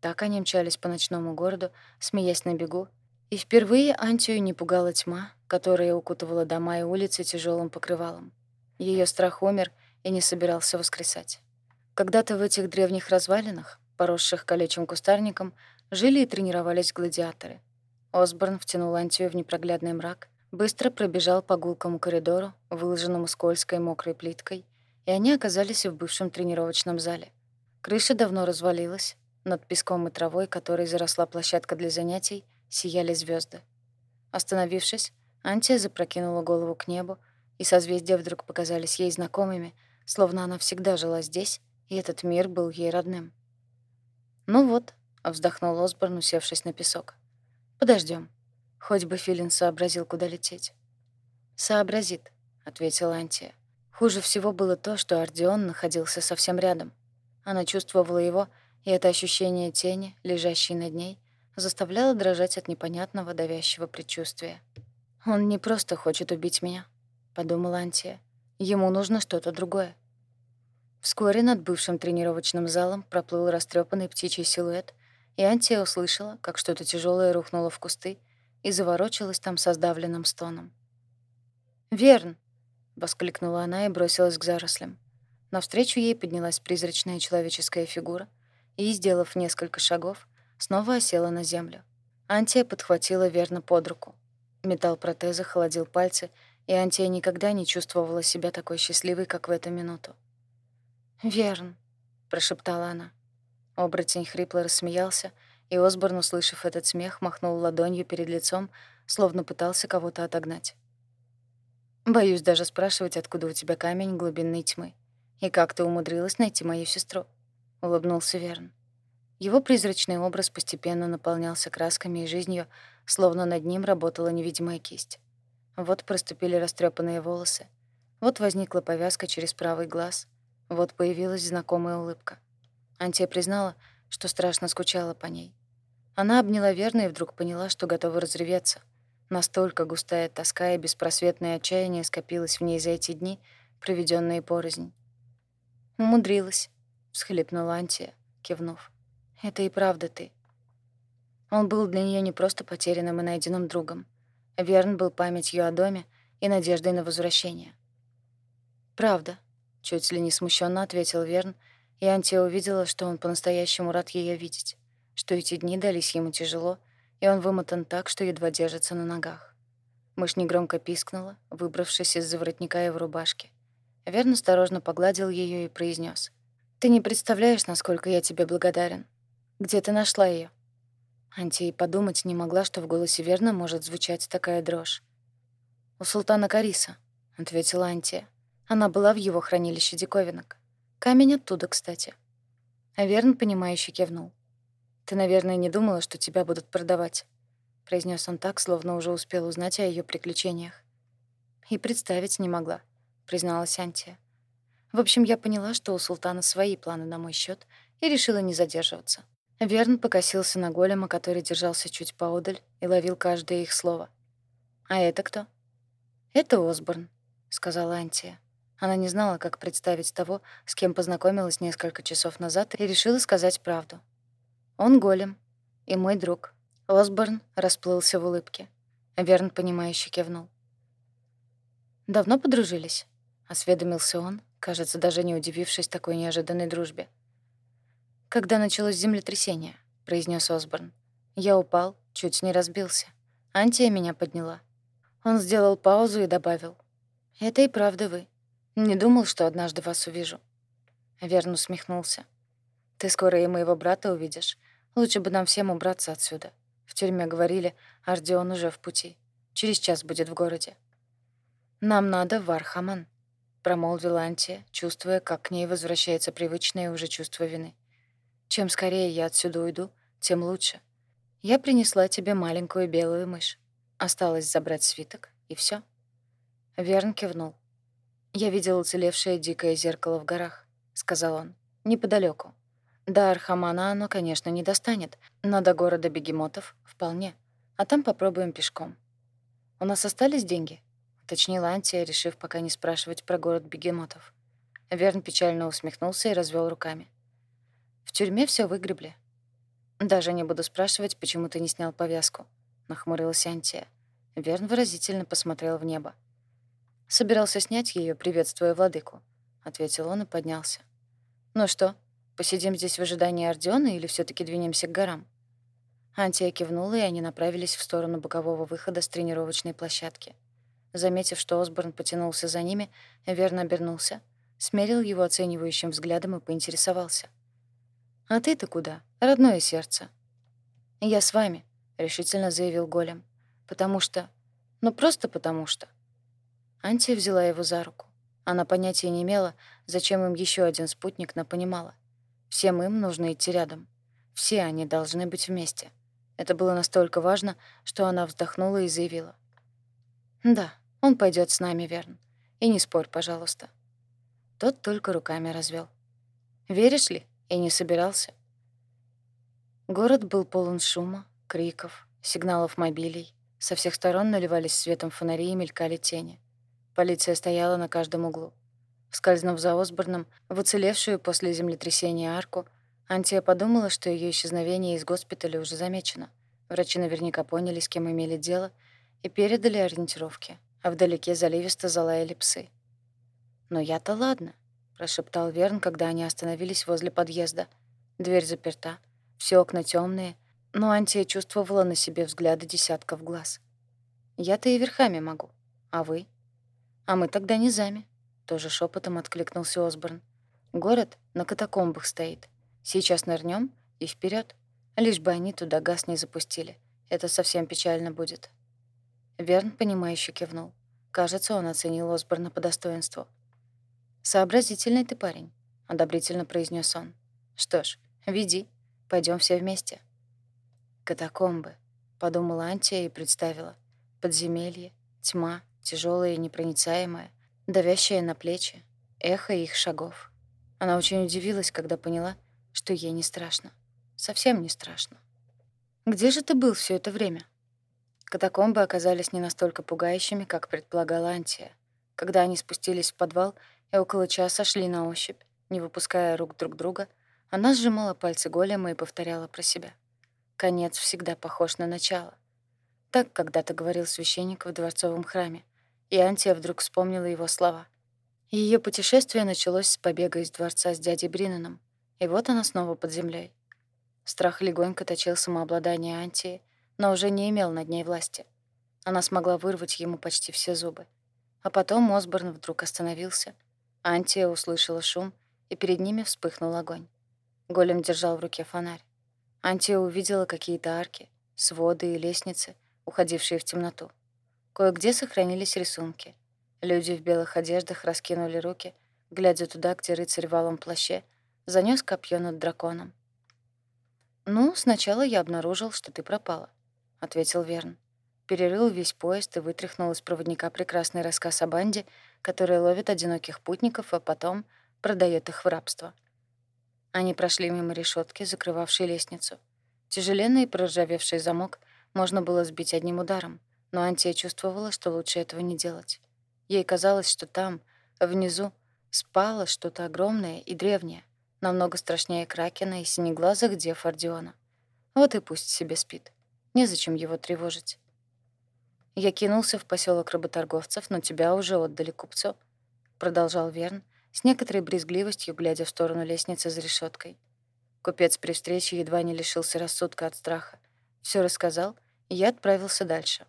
Так они мчались по ночному городу, смеясь на бегу, и впервые Антию не пугала тьма, которая укутывала дома и улицы тяжелым покрывалом. Ее страх умер и не собирался воскресать. Когда-то в этих древних развалинах, поросших колючим кустарником, жили и тренировались гладиаторы. Осборн втянул Антию в непроглядный мрак, быстро пробежал по гулкому коридору, выложенному скользкой мокрой плиткой, и они оказались в бывшем тренировочном зале. Крыша давно развалилась, над песком и травой, которой заросла площадка для занятий, сияли звезды. Остановившись, Антия запрокинула голову к небу, и созвездия вдруг показались ей знакомыми, словно она всегда жила здесь, и этот мир был ей родным. «Ну вот», — вздохнул Осборн, усевшись на песок. Подождем. Хоть бы Филин сообразил, куда лететь». «Сообразит», — ответила Антия. Хуже всего было то, что Ардион находился совсем рядом. Она чувствовала его, и это ощущение тени, лежащей над ней, заставляла дрожать от непонятного давящего предчувствия. «Он не просто хочет убить меня», — подумала Антия. «Ему нужно что-то другое». Вскоре над бывшим тренировочным залом проплыл растрепанный птичий силуэт, и Антия услышала, как что-то тяжелое рухнуло в кусты и заворочилось там со сдавленным стоном. «Верн!» — воскликнула она и бросилась к зарослям. Навстречу ей поднялась призрачная человеческая фигура и, сделав несколько шагов, снова осела на землю. Антия подхватила верно под руку. Металл протеза холодил пальцы, и Антия никогда не чувствовала себя такой счастливой, как в эту минуту. «Верн», — прошептала она. Оборотень хрипло рассмеялся, и Осборн, услышав этот смех, махнул ладонью перед лицом, словно пытался кого-то отогнать. «Боюсь даже спрашивать, откуда у тебя камень глубинной тьмы. И как ты умудрилась найти мою сестру?» — улыбнулся Верн. Его призрачный образ постепенно наполнялся красками и жизнью, словно над ним работала невидимая кисть. Вот проступили растрепанные волосы, вот возникла повязка через правый глаз, вот появилась знакомая улыбка. Антия признала, что страшно скучала по ней. Она обняла Верна и вдруг поняла, что готова разреветься. Настолько густая тоска и беспросветное отчаяние скопилось в ней за эти дни, проведенные порознь. «Умудрилась», — всхлипнула Антия, кивнув. Это и правда ты. Он был для нее не просто потерянным и найденным другом. Верн был памятью о доме и надеждой на возвращение. «Правда», — чуть ли не смущенно ответил Верн, и Антия увидела, что он по-настоящему рад ее видеть, что эти дни дались ему тяжело, и он вымотан так, что едва держится на ногах. Мышь негромко пискнула, выбравшись из-за воротника его рубашки. Верн осторожно погладил ее и произнес: «Ты не представляешь, насколько я тебе благодарен. Где ты нашла ее? Антия подумать не могла, что в голосе Верна может звучать такая дрожь. «У султана Кариса», — ответила Антия. Она была в его хранилище диковинок. Камень оттуда, кстати. А Верн, понимающе кивнул. «Ты, наверное, не думала, что тебя будут продавать?» — произнес он так, словно уже успел узнать о ее приключениях. «И представить не могла», — призналась Антия. В общем, я поняла, что у султана свои планы на мой счет, и решила не задерживаться. Верн покосился на голема, который держался чуть поодаль и ловил каждое их слово. «А это кто?» «Это Осборн», — сказала Антия. Она не знала, как представить того, с кем познакомилась несколько часов назад, и решила сказать правду. «Он голем. И мой друг». Осборн расплылся в улыбке. Верн, понимающе кивнул. «Давно подружились?» — осведомился он, кажется, даже не удивившись такой неожиданной дружбе. «Когда началось землетрясение», — произнес Осборн. «Я упал, чуть не разбился. Антия меня подняла». Он сделал паузу и добавил. «Это и правда вы. Не думал, что однажды вас увижу». Верн усмехнулся. «Ты скоро и моего брата увидишь. Лучше бы нам всем убраться отсюда. В тюрьме говорили, Ардион уже в пути. Через час будет в городе. «Нам надо в Архаман», — промолвила Антия, чувствуя, как к ней возвращается привычное уже чувство вины. «Чем скорее я отсюда уйду, тем лучше. Я принесла тебе маленькую белую мышь. Осталось забрать свиток, и все. Верн кивнул. «Я видел уцелевшее дикое зеркало в горах», — сказал он, — «неподалеку. До Архамана оно, конечно, не достанет, но до города бегемотов — вполне. А там попробуем пешком. У нас остались деньги?» уточнила Антия, решив пока не спрашивать про город бегемотов. Верн печально усмехнулся и развел руками. «В тюрьме все выгребли». «Даже не буду спрашивать, почему ты не снял повязку», — нахмурилась Антия. Верн выразительно посмотрел в небо. «Собирался снять ее, приветствуя владыку», — ответил он и поднялся. «Ну что, посидим здесь в ожидании Ордиона или все таки двинемся к горам?» Антия кивнула, и они направились в сторону бокового выхода с тренировочной площадки. Заметив, что Осборн потянулся за ними, верно обернулся, смерил его оценивающим взглядом и поинтересовался. «А ты-то куда, родное сердце?» «Я с вами», — решительно заявил Голем. «Потому что... Ну, просто потому что...» Антия взяла его за руку. Она понятия не имела, зачем им еще один спутник, но понимала. Всем им нужно идти рядом. Все они должны быть вместе. Это было настолько важно, что она вздохнула и заявила. «Да, он пойдет с нами, Верн. И не спорь, пожалуйста». Тот только руками развел. «Веришь ли?» И не собирался. Город был полон шума, криков, сигналов мобилей. Со всех сторон наливались светом фонари и мелькали тени. Полиция стояла на каждом углу. Скользнув за Осборном в уцелевшую после землетрясения арку, Антия подумала, что ее исчезновение из госпиталя уже замечено. Врачи наверняка поняли, с кем имели дело, и передали ориентировки а вдалеке заливисто залаяли псы. «Но я-то ладно», — прошептал Верн, когда они остановились возле подъезда. Дверь заперта, все окна темные, но Антия чувствовала на себе взгляды десятков глаз. «Я-то и верхами могу. А вы?» «А мы тогда не зами», — тоже шепотом откликнулся Осборн. «Город на катакомбах стоит. Сейчас нырнем и вперед. Лишь бы они туда газ не запустили. Это совсем печально будет». Верн, понимающе кивнул. Кажется, он оценил Осборна по достоинству. «Сообразительный ты парень», — одобрительно произнес он. «Что ж, веди. Пойдем все вместе». «Катакомбы», — подумала Антия и представила. Подземелье, тьма, тяжелая и непроницаемая, давящая на плечи, эхо их шагов. Она очень удивилась, когда поняла, что ей не страшно. Совсем не страшно. «Где же ты был все это время?» Катакомбы оказались не настолько пугающими, как предполагала Антия. Когда они спустились в подвал и около часа шли на ощупь, не выпуская рук друг друга, она сжимала пальцы голема и повторяла про себя. Конец всегда похож на начало. Так когда-то говорил священник в дворцовом храме, и Антия вдруг вспомнила его слова. Ее путешествие началось с побега из дворца с дядей Бринаном, и вот она снова под землей. Страх легонько точил самообладание Антии, но уже не имел над ней власти. Она смогла вырвать ему почти все зубы. А потом Осборн вдруг остановился. Антия услышала шум, и перед ними вспыхнул огонь. Голем держал в руке фонарь. Антия увидела какие-то арки, своды и лестницы, уходившие в темноту. Кое-где сохранились рисунки. Люди в белых одеждах раскинули руки, глядя туда, где рыцарь в валом плаще занёс копье над драконом. «Ну, сначала я обнаружил, что ты пропала», ответил Верн. Перерыл весь поезд и вытряхнул из проводника прекрасный рассказ о банде, которая ловит одиноких путников, а потом продает их в рабство. Они прошли мимо решетки, закрывавшей лестницу. Тяжеленный и проржавевший замок можно было сбить одним ударом, но Антия чувствовала, что лучше этого не делать. Ей казалось, что там, внизу, спало что-то огромное и древнее, намного страшнее Кракена и синеглазых дев Ордиона. Вот и пусть себе спит. Незачем его тревожить. Я кинулся в поселок работорговцев, но тебя уже отдали купцу, продолжал Верн, с некоторой брезгливостью глядя в сторону лестницы за решеткой. Купец при встрече едва не лишился рассудка от страха. Все рассказал, и я отправился дальше.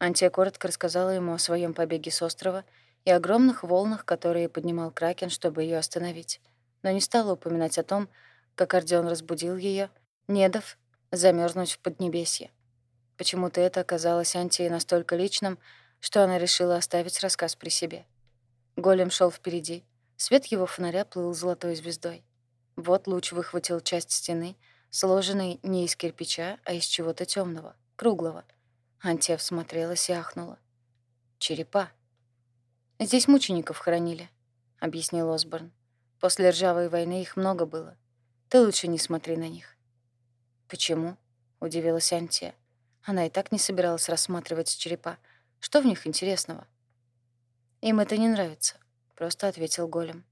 Антия коротко рассказала ему о своем побеге с острова и огромных волнах, которые поднимал Кракен, чтобы ее остановить, но не стала упоминать о том, как Ордеон разбудил ее, не дав замерзнуть в Поднебесье. Почему-то это оказалось Антии настолько личным, что она решила оставить рассказ при себе. Голем шел впереди. Свет его фонаря плыл золотой звездой. Вот луч выхватил часть стены, сложенной не из кирпича, а из чего-то темного, круглого. Антия всмотрелась и ахнула. «Черепа!» «Здесь мучеников хоронили», — объяснил Осборн. «После ржавой войны их много было. Ты лучше не смотри на них». «Почему?» — удивилась Антия. Она и так не собиралась рассматривать черепа. Что в них интересного? «Им это не нравится», — просто ответил голем.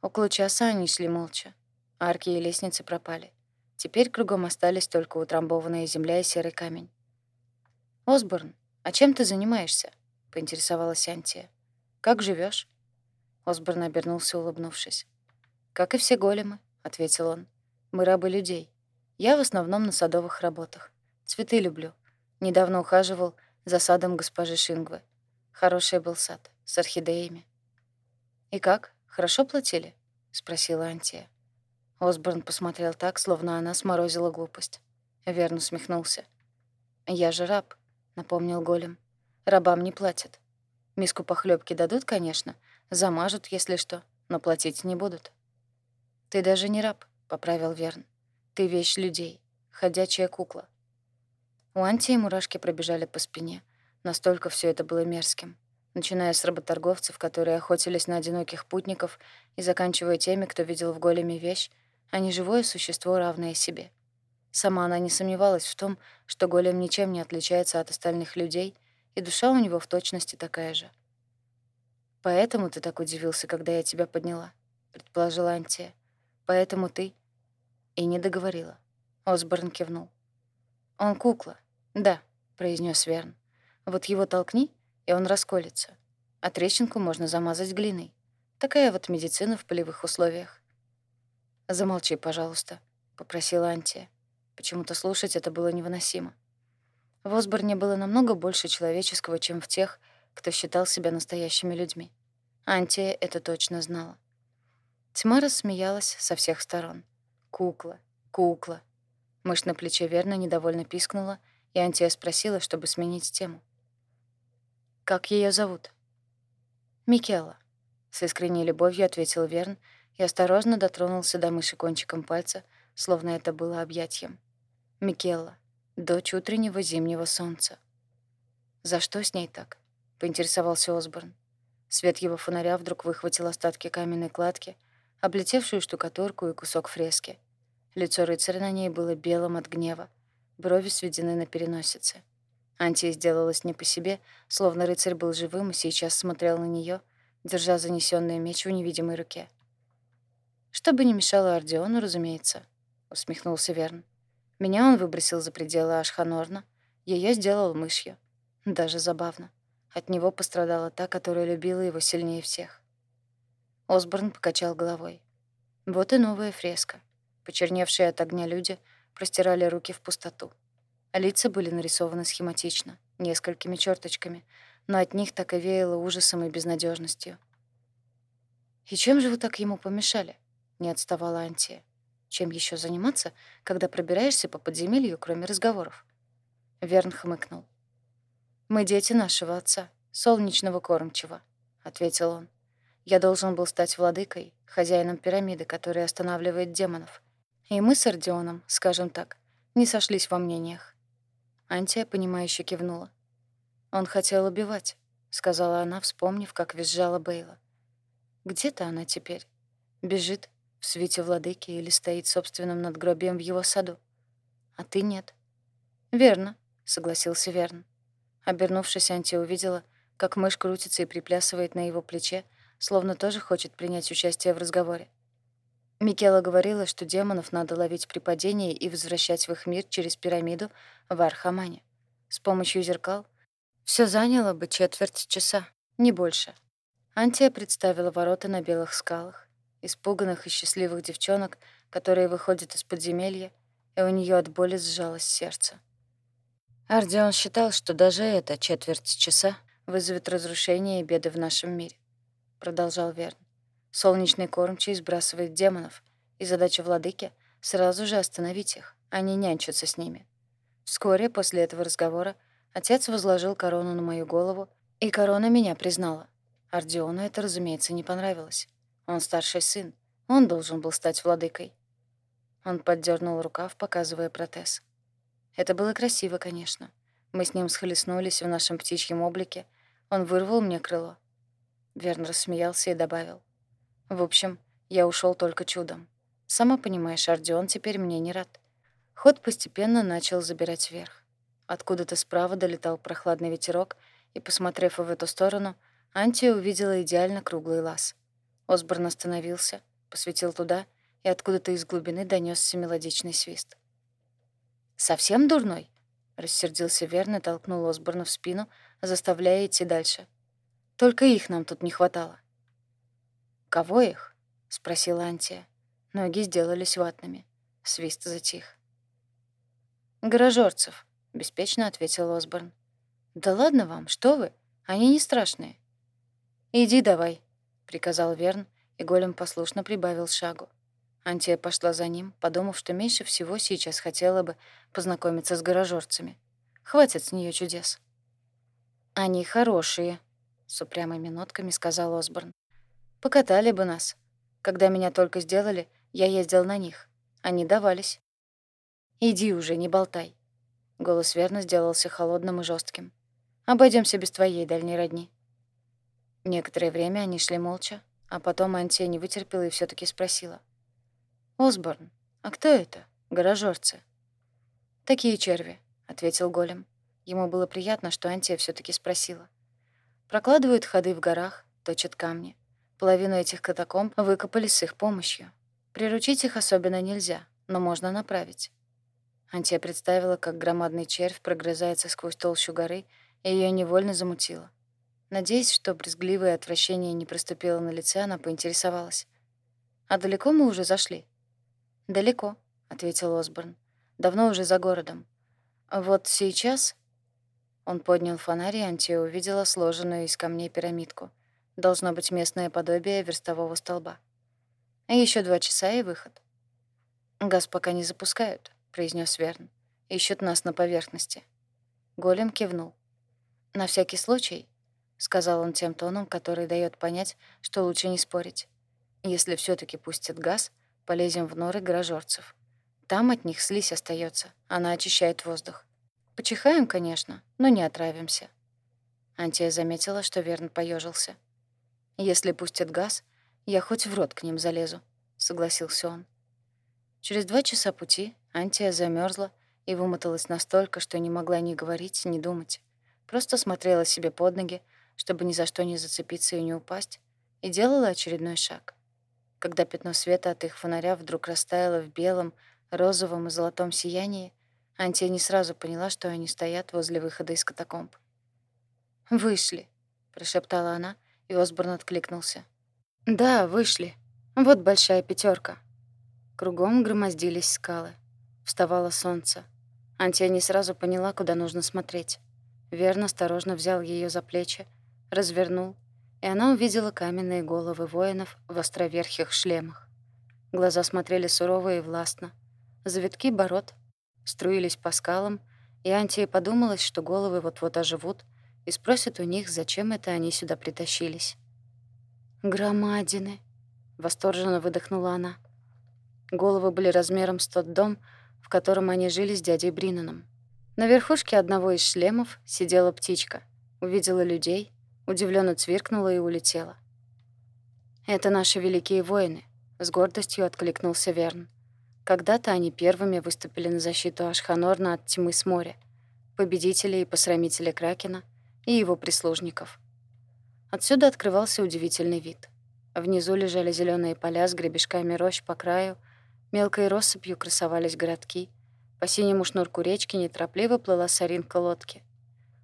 Около часа они шли молча. Арки и лестницы пропали. Теперь кругом остались только утрамбованная земля и серый камень. «Осборн, а чем ты занимаешься?» — поинтересовалась Антия. «Как живешь? Осборн обернулся, улыбнувшись. «Как и все големы», — ответил он. «Мы рабы людей. Я в основном на садовых работах. Цветы люблю. Недавно ухаживал за садом госпожи Шингвы. Хороший был сад, с орхидеями. «И как, хорошо платили?» — спросила Антия. Осборн посмотрел так, словно она сморозила глупость. Верн усмехнулся. «Я же раб», — напомнил голем. «Рабам не платят. Миску похлебки дадут, конечно, замажут, если что, но платить не будут». «Ты даже не раб», — поправил Верн. «Ты вещь людей, ходячая кукла. У Антии мурашки пробежали по спине. Настолько все это было мерзким. Начиная с работорговцев, которые охотились на одиноких путников, и заканчивая теми, кто видел в големе вещь, а не живое существо, равное себе. Сама она не сомневалась в том, что голем ничем не отличается от остальных людей, и душа у него в точности такая же. «Поэтому ты так удивился, когда я тебя подняла», — предположила Антия. «Поэтому ты...» И не договорила. Осборн кивнул. «Он кукла. «Да», — произнес Верн. «Вот его толкни, и он расколется. А трещинку можно замазать глиной. Такая вот медицина в полевых условиях». «Замолчи, пожалуйста», — попросила Антия. Почему-то слушать это было невыносимо. В Осборне было намного больше человеческого, чем в тех, кто считал себя настоящими людьми. Антия это точно знала. Тьма рассмеялась со всех сторон. «Кукла, кукла». Мышь на плече верно недовольно пискнула — и Антия спросила, чтобы сменить тему. «Как ее зовут?» «Микела», — с искренней любовью ответил Верн и осторожно дотронулся до мыши кончиком пальца, словно это было объятием. «Микелла, дочь утреннего зимнего солнца». «За что с ней так?» — поинтересовался Осборн. Свет его фонаря вдруг выхватил остатки каменной кладки, облетевшую штукатурку и кусок фрески. Лицо рыцаря на ней было белым от гнева, брови сведены на переносице. Антия сделалась не по себе, словно рыцарь был живым и сейчас смотрел на нее, держа занесенный меч в невидимой руке. «Что бы ни мешало Ордеону, разумеется», — усмехнулся Верн. «Меня он выбросил за пределы Ашханорна, ее сделал мышью. Даже забавно. От него пострадала та, которая любила его сильнее всех». Осборн покачал головой. Вот и новая фреска. Почерневшие от огня люди — простирали руки в пустоту. Лица были нарисованы схематично, несколькими черточками, но от них так и веяло ужасом и безнадежностью. «И чем же вы так ему помешали?» — не отставала Антия. «Чем еще заниматься, когда пробираешься по подземелью, кроме разговоров?» Верн хмыкнул. «Мы дети нашего отца, солнечного кормчего», — ответил он. «Я должен был стать владыкой, хозяином пирамиды, которая останавливает демонов. И мы с Ордионом, скажем так, не сошлись во мнениях. Антия, понимающе кивнула. «Он хотел убивать», — сказала она, вспомнив, как визжала Бейла. «Где-то она теперь. Бежит в свете владыки или стоит собственным надгробием в его саду. А ты нет». «Верно», — согласился Верн. Обернувшись, Антия увидела, как мышь крутится и приплясывает на его плече, словно тоже хочет принять участие в разговоре. Микела говорила, что демонов надо ловить при падении и возвращать в их мир через пирамиду в Архамане. С помощью зеркал все заняло бы четверть часа, не больше. Антия представила ворота на белых скалах, испуганных и счастливых девчонок, которые выходят из подземелья, и у нее от боли сжалось сердце. Ардион считал, что даже эта четверть часа вызовет разрушение и беды в нашем мире, продолжал Верн. Солнечный кормчий сбрасывает демонов, и задача владыки — сразу же остановить их, а не нянчиться с ними. Вскоре после этого разговора отец возложил корону на мою голову, и корона меня признала. Ардиону это, разумеется, не понравилось. Он старший сын, он должен был стать владыкой. Он поддернул рукав, показывая протез. Это было красиво, конечно. Мы с ним схлестнулись в нашем птичьем облике. Он вырвал мне крыло. Верн рассмеялся и добавил. В общем, я ушел только чудом. Сама понимаешь, Ардион теперь мне не рад. Ход постепенно начал забирать вверх. Откуда-то справа долетал прохладный ветерок, и, посмотрев в эту сторону, Антия увидела идеально круглый лаз. Осборн остановился, посветил туда, и откуда-то из глубины донесся мелодичный свист. «Совсем дурной?» — рассердился Верн и толкнул Осборна в спину, заставляя идти дальше. «Только их нам тут не хватало». «Кого их?» — спросила Антия. Ноги сделались ватными. Свист затих. «Гаражорцев», — беспечно ответил Осборн. «Да ладно вам, что вы? Они не страшные». «Иди давай», — приказал Верн, и голем послушно прибавил шагу. Антия пошла за ним, подумав, что меньше всего сейчас хотела бы познакомиться с гаражорцами. Хватит с нее чудес. «Они хорошие», — с упрямыми нотками сказал Осборн. Покатали бы нас. Когда меня только сделали, я ездил на них. Они давались. «Иди уже, не болтай». Голос верно сделался холодным и жестким. Обойдемся без твоей дальней родни». Некоторое время они шли молча, а потом Антия не вытерпела и все таки спросила. «Осборн, а кто это? Гаражорцы?» «Такие черви», — ответил голем. Ему было приятно, что Антия все таки спросила. «Прокладывают ходы в горах, точат камни. Половину этих катакомб выкопали с их помощью. Приручить их особенно нельзя, но можно направить. Антия представила, как громадный червь прогрызается сквозь толщу горы, и ее невольно замутило. Надеясь, что брезгливое отвращение не проступило на лице, она поинтересовалась. «А далеко мы уже зашли?» «Далеко», — ответил Осборн. «Давно уже за городом. Вот сейчас...» Он поднял фонарь, и Антия увидела сложенную из камней пирамидку — Должно быть местное подобие верстового столба. Еще два часа и выход. «Газ пока не запускают», — произнес Верн. «Ищут нас на поверхности». Голем кивнул. «На всякий случай», — сказал он тем тоном, который дает понять, что лучше не спорить. «Если все таки пустят газ, полезем в норы гаражорцев. Там от них слизь остается, она очищает воздух. Почихаем, конечно, но не отравимся». Антия заметила, что Верн поежился. «Если пустят газ, я хоть в рот к ним залезу», — согласился он. Через два часа пути Антия замерзла и вымоталась настолько, что не могла ни говорить, ни думать. Просто смотрела себе под ноги, чтобы ни за что не зацепиться и не упасть, и делала очередной шаг. Когда пятно света от их фонаря вдруг растаяло в белом, розовом и золотом сиянии, Антия не сразу поняла, что они стоят возле выхода из катакомб. «Вышли», — прошептала она, и Осборн откликнулся. «Да, вышли. Вот большая пятерка. Кругом громоздились скалы. Вставало солнце. Антия не сразу поняла, куда нужно смотреть. Верно осторожно взял ее за плечи, развернул, и она увидела каменные головы воинов в островерхих шлемах. Глаза смотрели сурово и властно. Завитки бород струились по скалам, и Антия подумалось, что головы вот-вот оживут, и спросит у них, зачем это они сюда притащились. «Громадины!» — восторженно выдохнула она. Головы были размером с тот дом, в котором они жили с дядей Бринаном. На верхушке одного из шлемов сидела птичка, увидела людей, удивленно цвиркнула и улетела. «Это наши великие воины», — с гордостью откликнулся Верн. Когда-то они первыми выступили на защиту Ашханорна от тьмы с моря, победителей и посрамителей Кракена и его прислужников. Отсюда открывался удивительный вид. Внизу лежали зеленые поля с гребешками рощ по краю, мелкой россыпью красовались городки, по синему шнурку речки неторопливо плыла соринка лодки.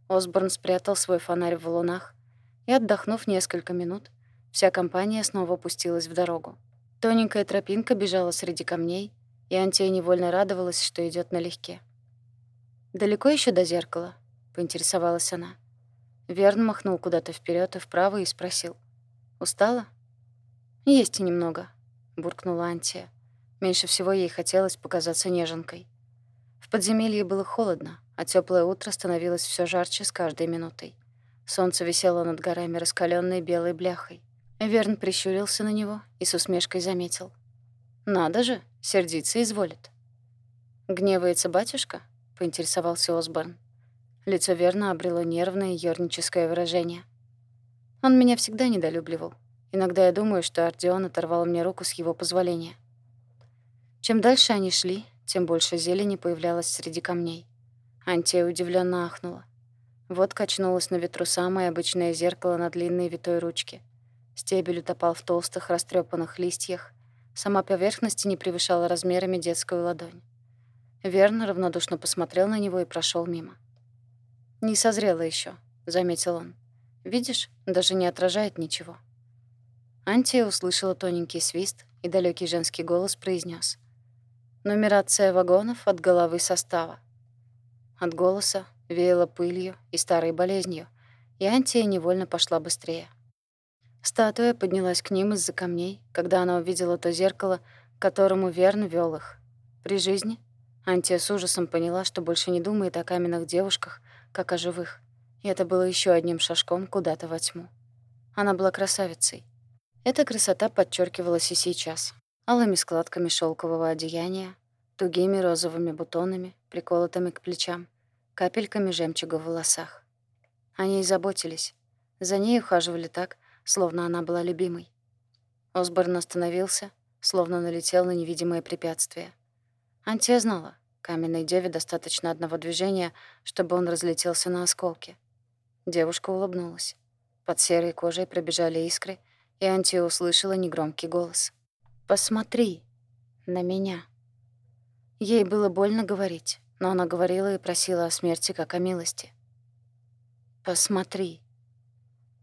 Осборн спрятал свой фонарь в валунах, и, отдохнув несколько минут, вся компания снова пустилась в дорогу. Тоненькая тропинка бежала среди камней, и Антия невольно радовалась, что идет налегке. «Далеко еще до зеркала?» — поинтересовалась она. Верн махнул куда-то вперед и вправо и спросил. «Устала?» «Есть и немного», — буркнула Антия. Меньше всего ей хотелось показаться неженкой. В подземелье было холодно, а теплое утро становилось все жарче с каждой минутой. Солнце висело над горами раскаленной белой бляхой. Верн прищурился на него и с усмешкой заметил. «Надо же, сердиться изволит». «Гневается батюшка?» — поинтересовался Осборн. Лицо Верна обрело нервное ёрническое выражение. «Он меня всегда недолюбливал. Иногда я думаю, что Ардион оторвал мне руку с его позволения». Чем дальше они шли, тем больше зелени появлялось среди камней. Антия удивленно ахнула. Вот качнулось на ветру самое обычное зеркало на длинной витой ручке. Стебель утопал в толстых растрепанных листьях. Сама поверхность не превышала размерами детскую ладонь. Верн равнодушно посмотрел на него и прошел мимо. «Не созрело еще, заметил он. «Видишь, даже не отражает ничего». Антия услышала тоненький свист, и далекий женский голос произнес: «Нумерация вагонов от головы состава». От голоса веяло пылью и старой болезнью, и Антия невольно пошла быстрее. Статуя поднялась к ним из-за камней, когда она увидела то зеркало, к которому Верн вел их. При жизни Антия с ужасом поняла, что больше не думает о каменных девушках, как о живых, и это было еще одним шажком куда-то во тьму. Она была красавицей. Эта красота подчеркивалась и сейчас, алыми складками шелкового одеяния, тугими розовыми бутонами, приколотыми к плечам — капельками жемчуга в волосах. О ней заботились. За ней ухаживали так, словно она была любимой. Осборн остановился, словно налетел на невидимое препятствие. Антия знала, каменной деве достаточно одного движения, чтобы он разлетелся на осколки. Девушка улыбнулась. Под серой кожей пробежали искры, и Антия услышала негромкий голос. «Посмотри на меня». Ей было больно говорить но она говорила и просила о смерти как о милости. «Посмотри».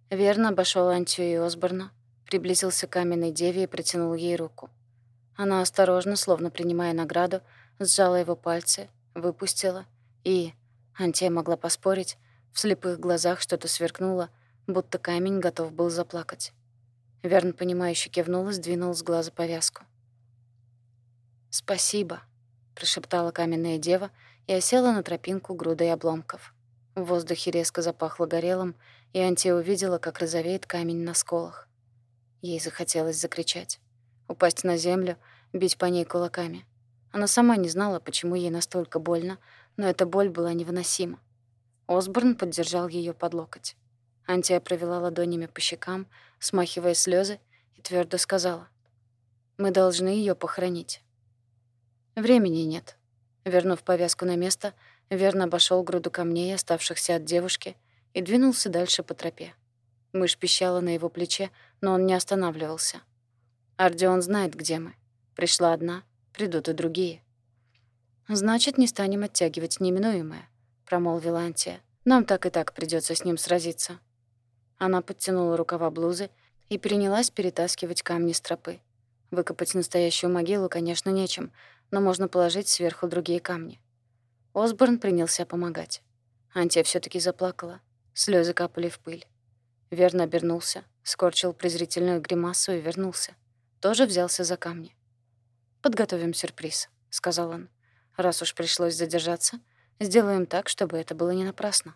Верно обошел Антию и Осборна, приблизился к каменной деве и протянул ей руку. Она осторожно, словно принимая награду, сжала его пальцы, выпустила, и, Антия могла поспорить, в слепых глазах что-то сверкнуло, будто камень готов был заплакать. Верн, понимающе кивнул и сдвинул с глаза повязку. «Спасибо», — прошептала каменная дева и осела на тропинку грудой обломков. В воздухе резко запахло горелым, и Антия увидела, как розовеет камень на сколах. Ей захотелось закричать, упасть на землю, бить по ней кулаками. Она сама не знала, почему ей настолько больно, но эта боль была невыносима. Осборн поддержал ее под локоть. Антия провела ладонями по щекам, смахивая слезы, и твердо сказала: "Мы должны ее похоронить. Времени нет. Вернув повязку на место, Верн обошел груду камней, оставшихся от девушки, и двинулся дальше по тропе. Мышь пищала на его плече, но он не останавливался. «Ардион знает, где мы. Пришла одна, придут и другие». «Значит, не станем оттягивать неминуемое», — промолвила Антия. «Нам так и так придется с ним сразиться». Она подтянула рукава блузы и принялась перетаскивать камни с тропы. Выкопать настоящую могилу, конечно, нечем, но можно положить сверху другие камни. Осборн принялся помогать. Антия все таки заплакала. Слезы капали в пыль. Верно обернулся, скорчил презрительную гримасу и вернулся. Тоже взялся за камни. «Подготовим сюрприз», — сказал он. «Раз уж пришлось задержаться, сделаем так, чтобы это было не напрасно».